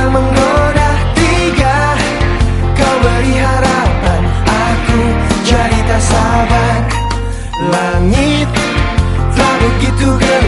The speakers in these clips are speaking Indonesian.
memang menggoda tiga. Kau beri harapan Aku jadi tak sabar. Langit tak begitu gelap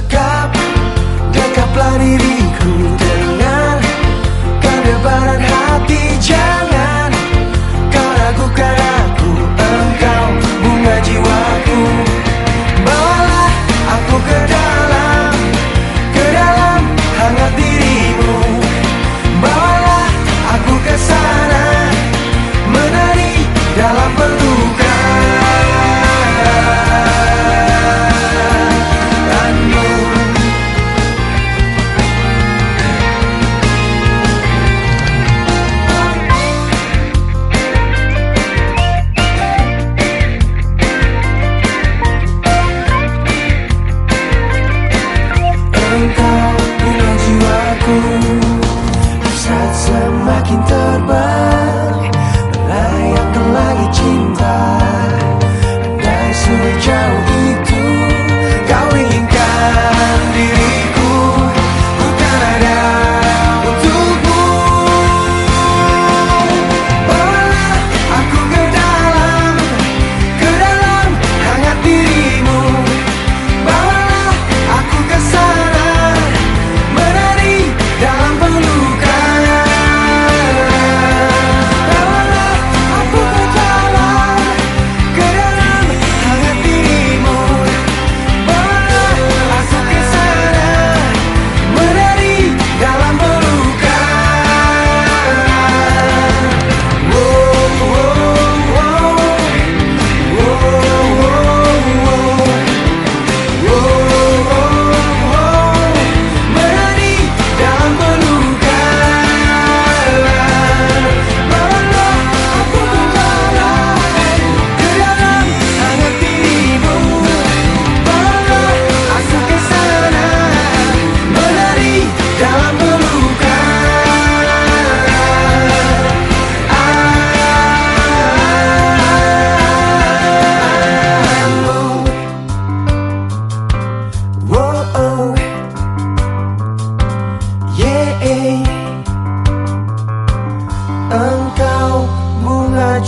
Dekap, dekaplah diriku.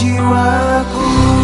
jiwaku.